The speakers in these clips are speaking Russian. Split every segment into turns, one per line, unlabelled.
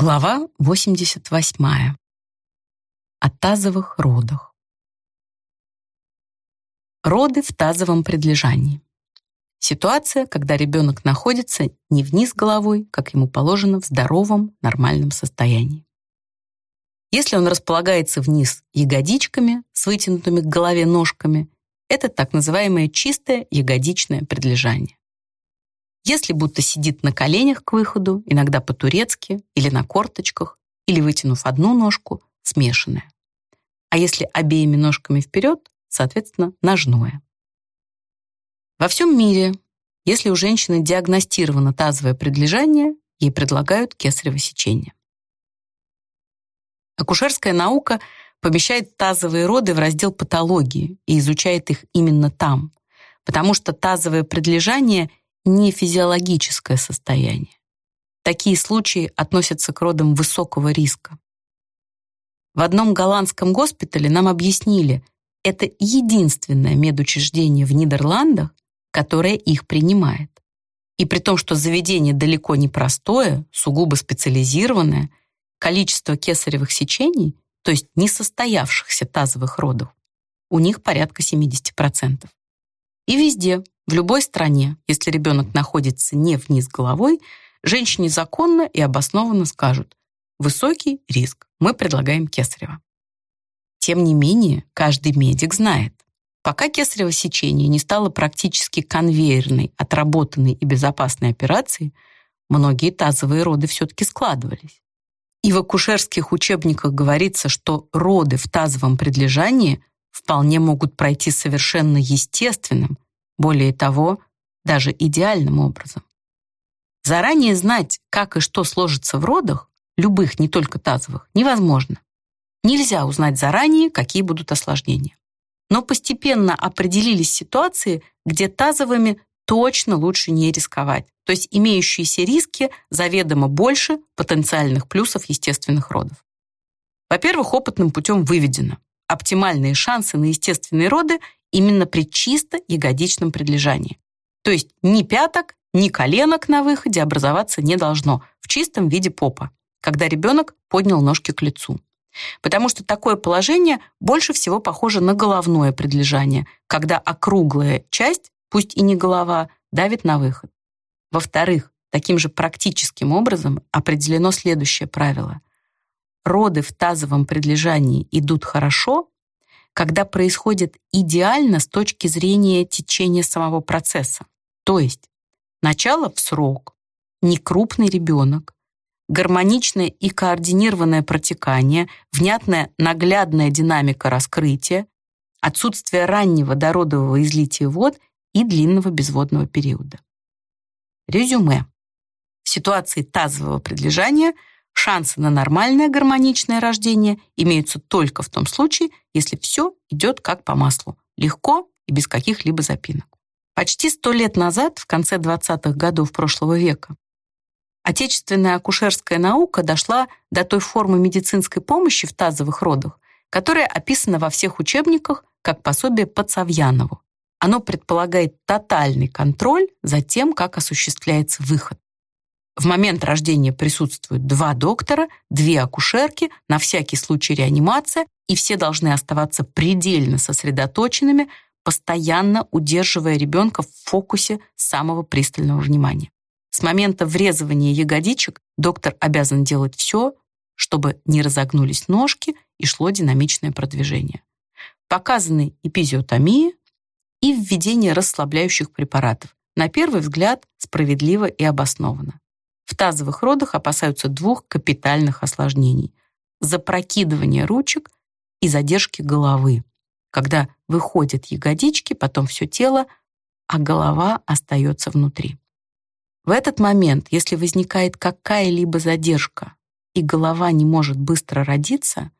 Глава 88. О тазовых родах. Роды в тазовом предлежании. Ситуация, когда ребенок находится не вниз головой, как ему положено в здоровом, нормальном состоянии. Если он располагается вниз ягодичками с вытянутыми к голове ножками, это так называемое чистое ягодичное предлежание. Если будто сидит на коленях к выходу, иногда по-турецки или на корточках, или вытянув одну ножку, смешанное. А если обеими ножками вперед, соответственно, ножное. Во всем мире, если у женщины диагностировано тазовое предлежание, ей предлагают кесарево сечение. Акушерская наука помещает тазовые роды в раздел патологии и изучает их именно там, потому что тазовое предлежание не физиологическое состояние. Такие случаи относятся к родам высокого риска. В одном голландском госпитале нам объяснили, это единственное медучреждение в Нидерландах, которое их принимает. И при том, что заведение далеко не простое, сугубо специализированное, количество кесаревых сечений, то есть несостоявшихся тазовых родов, у них порядка 70%. И везде, в любой стране, если ребенок находится не вниз головой, женщине законно и обоснованно скажут «высокий риск, мы предлагаем кесарево». Тем не менее, каждый медик знает, пока кесарево сечение не стало практически конвейерной, отработанной и безопасной операцией, многие тазовые роды все-таки складывались. И в акушерских учебниках говорится, что роды в тазовом предлежании вполне могут пройти совершенно естественным, более того, даже идеальным образом. Заранее знать, как и что сложится в родах, любых, не только тазовых, невозможно. Нельзя узнать заранее, какие будут осложнения. Но постепенно определились ситуации, где тазовыми точно лучше не рисковать, то есть имеющиеся риски заведомо больше потенциальных плюсов естественных родов. Во-первых, опытным путем выведено. Оптимальные шансы на естественные роды именно при чисто ягодичном предлежании. То есть ни пяток, ни коленок на выходе образоваться не должно в чистом виде попа, когда ребенок поднял ножки к лицу. Потому что такое положение больше всего похоже на головное предлежание, когда округлая часть, пусть и не голова, давит на выход. Во-вторых, таким же практическим образом определено следующее правило. Роды в тазовом предлежании идут хорошо, когда происходит идеально с точки зрения течения самого процесса. То есть начало в срок, некрупный ребенок, гармоничное и координированное протекание, внятная наглядная динамика раскрытия, отсутствие раннего дородового излития вод и длинного безводного периода. Резюме. В ситуации тазового предлежания – Шансы на нормальное гармоничное рождение имеются только в том случае, если все идет как по маслу, легко и без каких-либо запинок. Почти сто лет назад, в конце 20-х годов прошлого века, отечественная акушерская наука дошла до той формы медицинской помощи в тазовых родах, которая описана во всех учебниках как пособие по Цавьянову. Оно предполагает тотальный контроль за тем, как осуществляется выход. В момент рождения присутствуют два доктора, две акушерки, на всякий случай реанимация, и все должны оставаться предельно сосредоточенными, постоянно удерживая ребенка в фокусе самого пристального внимания. С момента врезывания ягодичек доктор обязан делать все, чтобы не разогнулись ножки и шло динамичное продвижение. Показаны эпизиотомия и введение расслабляющих препаратов. На первый взгляд справедливо и обоснованно. В тазовых родах опасаются двух капитальных осложнений – запрокидывания ручек и задержки головы, когда выходят ягодички, потом все тело, а голова остается внутри. В этот момент, если возникает какая-либо задержка и голова не может быстро родиться,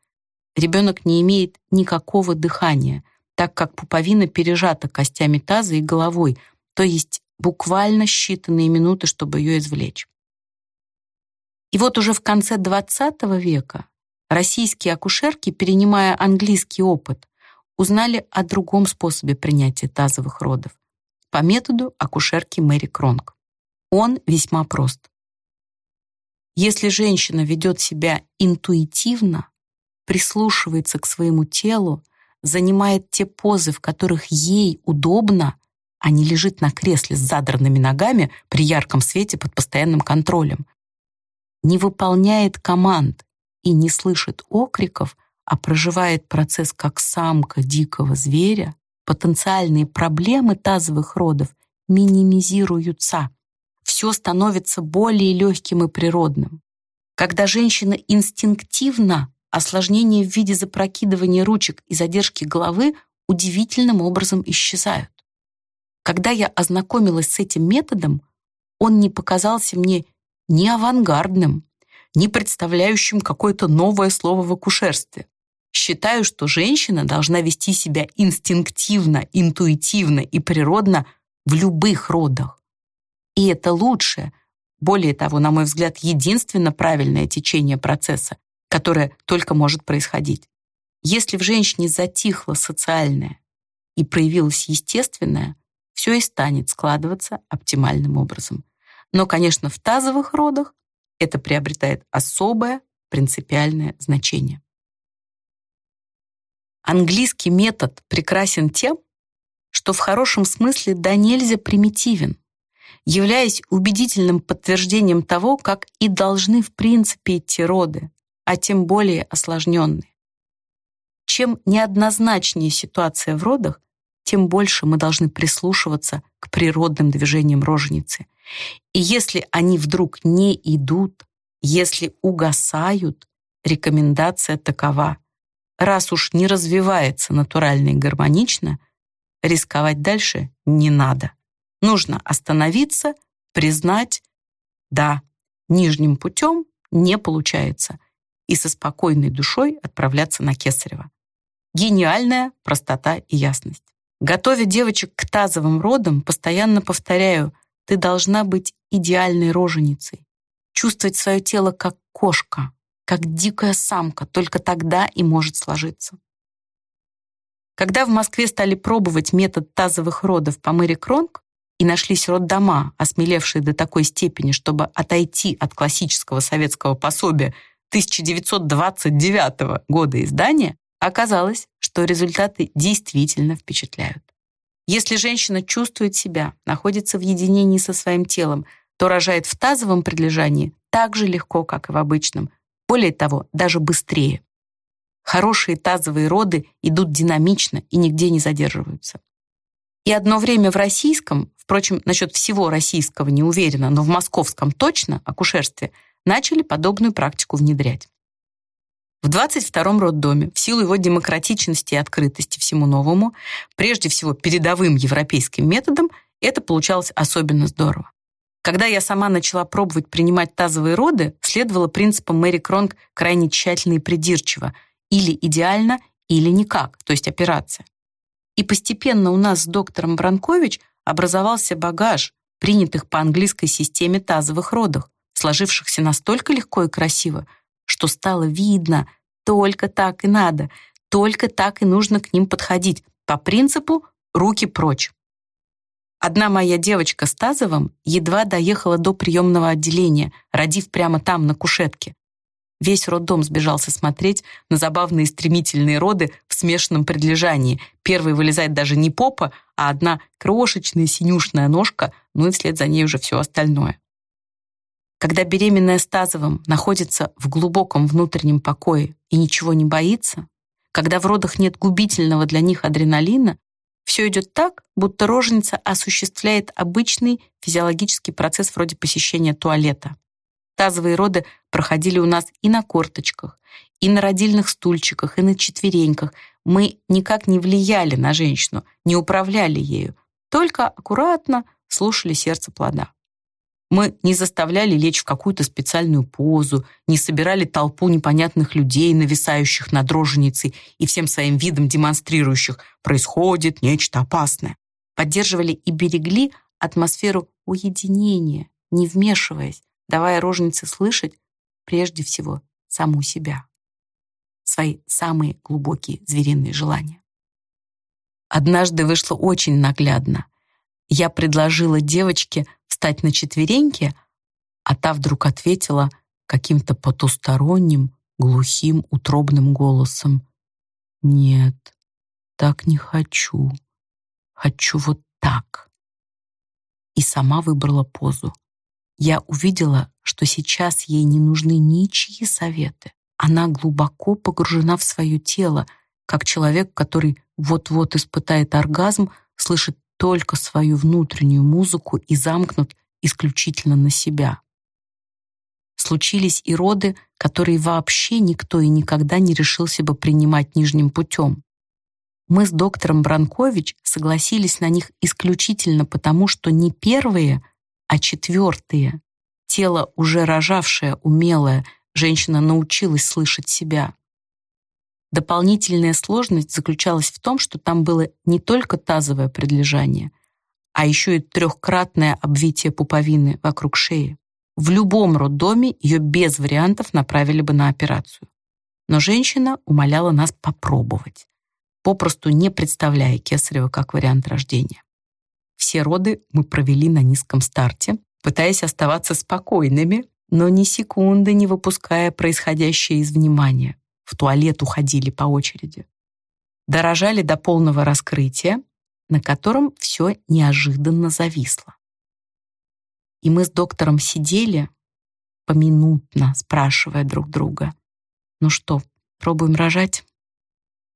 ребенок не имеет никакого дыхания, так как пуповина пережата костями таза и головой, то есть буквально считанные минуты, чтобы ее извлечь. И вот уже в конце XX века российские акушерки, перенимая английский опыт, узнали о другом способе принятия тазовых родов по методу акушерки Мэри Кронг. Он весьма прост. Если женщина ведет себя интуитивно, прислушивается к своему телу, занимает те позы, в которых ей удобно, а не лежит на кресле с задранными ногами при ярком свете под постоянным контролем, не выполняет команд и не слышит окриков, а проживает процесс как самка дикого зверя, потенциальные проблемы тазовых родов минимизируются. Все становится более легким и природным. Когда женщина инстинктивно, осложнения в виде запрокидывания ручек и задержки головы удивительным образом исчезают. Когда я ознакомилась с этим методом, он не показался мне ни авангардным, ни представляющим какое-то новое слово в акушерстве. Считаю, что женщина должна вести себя инстинктивно, интуитивно и природно в любых родах. И это лучшее, более того, на мой взгляд, единственно правильное течение процесса, которое только может происходить. Если в женщине затихло социальное и проявилось естественное, все и станет складываться оптимальным образом. Но, конечно, в тазовых родах это приобретает особое принципиальное значение. Английский метод прекрасен тем, что в хорошем смысле да нельзя примитивен, являясь убедительным подтверждением того, как и должны в принципе идти роды, а тем более осложненные. Чем неоднозначнее ситуация в родах, тем больше мы должны прислушиваться к природным движениям роженицы. И если они вдруг не идут, если угасают, рекомендация такова – раз уж не развивается натурально и гармонично, рисковать дальше не надо. Нужно остановиться, признать, да, нижним путем не получается, и со спокойной душой отправляться на Кесарева. Гениальная простота и ясность. Готовя девочек к тазовым родам, постоянно повторяю, ты должна быть идеальной роженицей, чувствовать свое тело как кошка, как дикая самка, только тогда и может сложиться. Когда в Москве стали пробовать метод тазовых родов по Мэри Кронг и нашлись роддома, осмелевшие до такой степени, чтобы отойти от классического советского пособия 1929 года издания, оказалось, что результаты действительно впечатляют. Если женщина чувствует себя, находится в единении со своим телом, то рожает в тазовом предлежании так же легко, как и в обычном, более того, даже быстрее. Хорошие тазовые роды идут динамично и нигде не задерживаются. И одно время в российском, впрочем, насчет всего российского не уверена, но в московском точно, акушерстве, начали подобную практику внедрять. В 22-м роддоме, в силу его демократичности и открытости всему новому, прежде всего передовым европейским методом, это получалось особенно здорово. Когда я сама начала пробовать принимать тазовые роды, следовала принципам Мэри Кронг крайне тщательно и придирчиво. Или идеально, или никак, то есть операция. И постепенно у нас с доктором Бранкович образовался багаж принятых по английской системе тазовых родов, сложившихся настолько легко и красиво, что стало видно, только так и надо, только так и нужно к ним подходить, по принципу «руки прочь». Одна моя девочка с Тазовым едва доехала до приемного отделения, родив прямо там, на кушетке. Весь роддом сбежался смотреть на забавные стремительные роды в смешанном предлежании. Первой вылезает даже не попа, а одна крошечная синюшная ножка, ну и вслед за ней уже все остальное. Когда беременная с Тазовым находится в глубоком внутреннем покое и ничего не боится, когда в родах нет губительного для них адреналина, все идет так, будто роженица осуществляет обычный физиологический процесс вроде посещения туалета. Тазовые роды проходили у нас и на корточках, и на родильных стульчиках, и на четвереньках. Мы никак не влияли на женщину, не управляли ею, только аккуратно слушали сердце плода. Мы не заставляли лечь в какую-то специальную позу, не собирали толпу непонятных людей, нависающих над роженицей и всем своим видом демонстрирующих «происходит нечто опасное». Поддерживали и берегли атмосферу уединения, не вмешиваясь, давая роженице слышать прежде всего саму себя, свои самые глубокие звериные желания. Однажды вышло очень наглядно. Я предложила девочке встать на четвереньки, а та вдруг ответила, каким-то потусторонним, глухим, утробным голосом. «Нет, так не хочу. Хочу вот так». И сама выбрала позу. Я увидела, что сейчас ей не нужны ничьи советы. Она глубоко погружена в свое тело, как человек, который вот-вот испытает оргазм, слышит только свою внутреннюю музыку и замкнут исключительно на себя. Случились и роды, которые вообще никто и никогда не решился бы принимать нижним путем. Мы с доктором Бранкович согласились на них исключительно потому, что не первые, а четвертые. Тело, уже рожавшее, умелое, женщина научилась слышать себя. Дополнительная сложность заключалась в том, что там было не только тазовое предлежание, а еще и трехкратное обвитие пуповины вокруг шеи. В любом роддоме ее без вариантов направили бы на операцию. Но женщина умоляла нас попробовать, попросту не представляя кесарева как вариант рождения. Все роды мы провели на низком старте, пытаясь оставаться спокойными, но ни секунды не выпуская происходящее из внимания в туалет уходили по очереди. Дорожали до полного раскрытия, на котором все неожиданно зависло. И мы с доктором сидели, поминутно спрашивая друг друга, ну что, пробуем рожать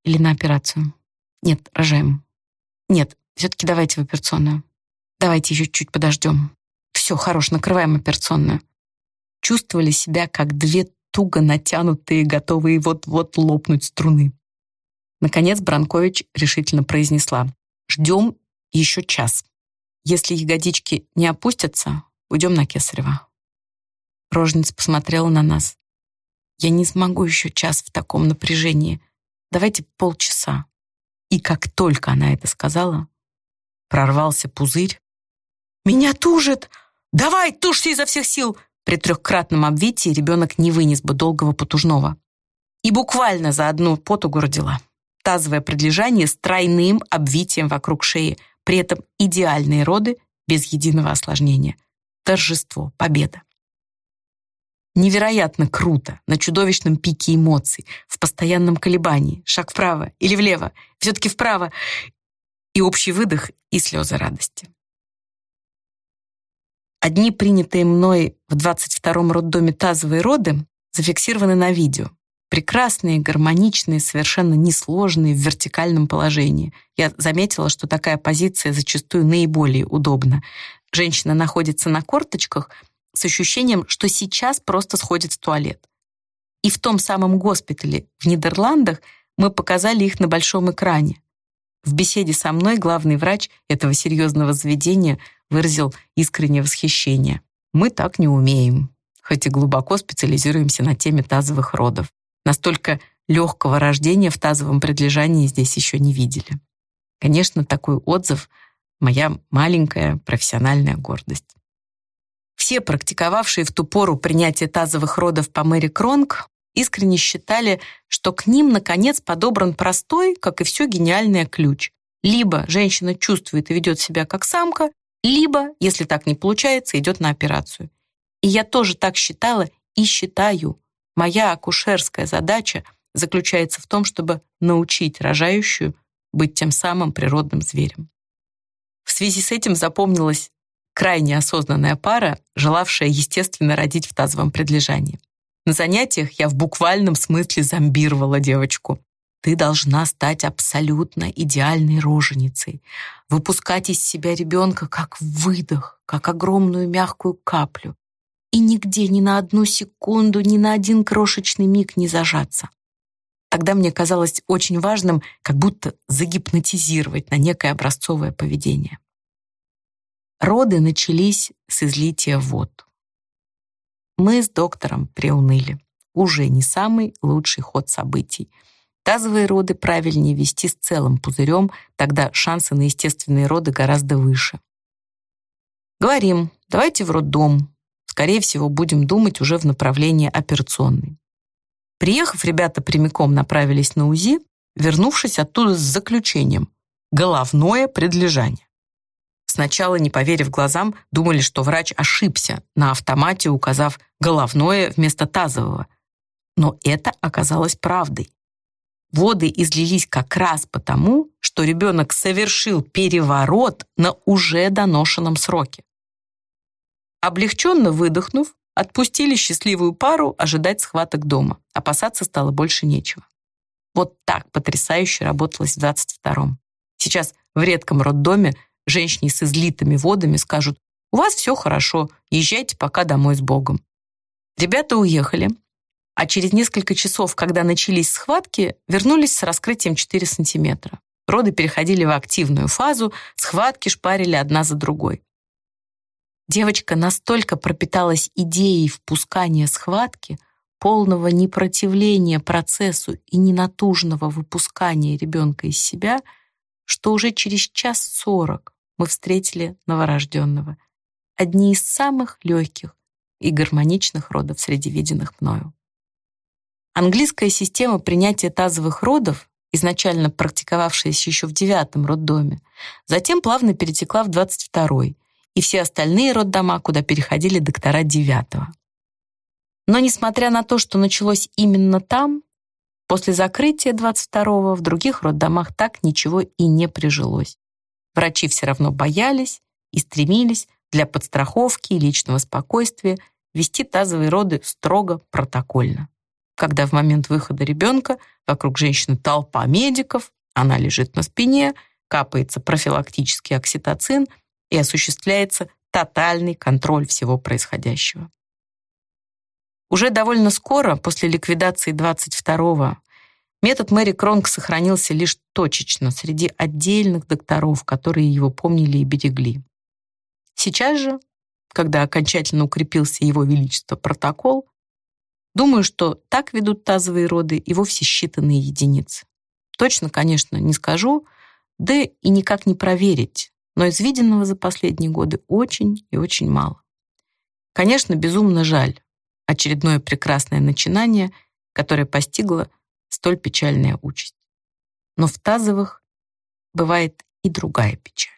или на операцию? Нет, рожаем. Нет, все-таки давайте в операционную. Давайте еще чуть подождем. Все, хорош, накрываем операционную. Чувствовали себя как две туго натянутые, готовые вот-вот лопнуть струны. Наконец Бранкович решительно произнесла. «Ждем еще час. Если ягодички не опустятся, уйдем на Кесарева». Рожница посмотрела на нас. «Я не смогу еще час в таком напряжении. Давайте полчаса». И как только она это сказала, прорвался пузырь. «Меня тужит! Давай, тушься изо всех сил! При трехкратном обвитии ребенок не вынес бы долгого потужного. И буквально за одну потугу родила. Тазовое предлежание с тройным обвитием вокруг шеи, при этом идеальные роды без единого осложнения. Торжество, победа. Невероятно круто, на чудовищном пике эмоций, в постоянном колебании, шаг вправо или влево, все-таки вправо, и общий выдох, и слезы радости. Одни принятые мной в 22-м роддоме тазовые роды зафиксированы на видео. Прекрасные, гармоничные, совершенно несложные в вертикальном положении. Я заметила, что такая позиция зачастую наиболее удобна. Женщина находится на корточках с ощущением, что сейчас просто сходит в туалет. И в том самом госпитале в Нидерландах мы показали их на большом экране. В беседе со мной главный врач этого серьезного заведения выразил искреннее восхищение. Мы так не умеем, хоть и глубоко специализируемся на теме тазовых родов. Настолько легкого рождения в тазовом предлежании здесь еще не видели. Конечно, такой отзыв — моя маленькая профессиональная гордость. Все практиковавшие в ту пору принятие тазовых родов по Мэри Кронг искренне считали, что к ним, наконец, подобран простой, как и все, гениальный ключ. Либо женщина чувствует и ведет себя как самка, либо, если так не получается, идет на операцию. И я тоже так считала и считаю. Моя акушерская задача заключается в том, чтобы научить рожающую быть тем самым природным зверем. В связи с этим запомнилась крайне осознанная пара, желавшая естественно родить в тазовом предлежании. На занятиях я в буквальном смысле зомбировала девочку. Ты должна стать абсолютно идеальной роженицей, выпускать из себя ребенка как выдох, как огромную мягкую каплю, и нигде ни на одну секунду, ни на один крошечный миг не зажаться. Тогда мне казалось очень важным как будто загипнотизировать на некое образцовое поведение. Роды начались с излития вод. Мы с доктором приуныли. Уже не самый лучший ход событий — Тазовые роды правильнее вести с целым пузырем, тогда шансы на естественные роды гораздо выше. Говорим, давайте в роддом. Скорее всего, будем думать уже в направлении операционной. Приехав, ребята прямиком направились на УЗИ, вернувшись оттуда с заключением «Головное предлежание». Сначала, не поверив глазам, думали, что врач ошибся, на автомате указав головное вместо тазового. Но это оказалось правдой. Воды излились как раз потому, что ребенок совершил переворот на уже доношенном сроке. Облегченно выдохнув, отпустили счастливую пару ожидать схваток дома. Опасаться стало больше нечего. Вот так потрясающе работалось в 22-м. Сейчас в редком роддоме женщине с излитыми водами скажут «У вас все хорошо, езжайте пока домой с Богом». Ребята уехали, а через несколько часов, когда начались схватки, вернулись с раскрытием 4 сантиметра. Роды переходили в активную фазу, схватки шпарили одна за другой. Девочка настолько пропиталась идеей впускания схватки, полного непротивления процессу и ненатужного выпускания ребенка из себя, что уже через час сорок мы встретили новорожденного. Одни из самых легких и гармоничных родов среди виденных мною. Английская система принятия тазовых родов, изначально практиковавшаяся еще в девятом роддоме, затем плавно перетекла в 22-й и все остальные роддома, куда переходили доктора девятого. Но несмотря на то, что началось именно там, после закрытия 22-го в других роддомах так ничего и не прижилось. Врачи все равно боялись и стремились для подстраховки и личного спокойствия вести тазовые роды строго протокольно когда в момент выхода ребенка вокруг женщины толпа медиков, она лежит на спине, капается профилактический окситоцин и осуществляется тотальный контроль всего происходящего. Уже довольно скоро, после ликвидации 22-го, метод Мэри Кронг сохранился лишь точечно среди отдельных докторов, которые его помнили и берегли. Сейчас же, когда окончательно укрепился его величество протокол, Думаю, что так ведут тазовые роды и вовсе считанные единицы. Точно, конечно, не скажу, да и никак не проверить, но из виденного за последние годы очень и очень мало. Конечно, безумно жаль. Очередное прекрасное начинание, которое постигло столь печальная участь. Но в тазовых бывает и другая печаль.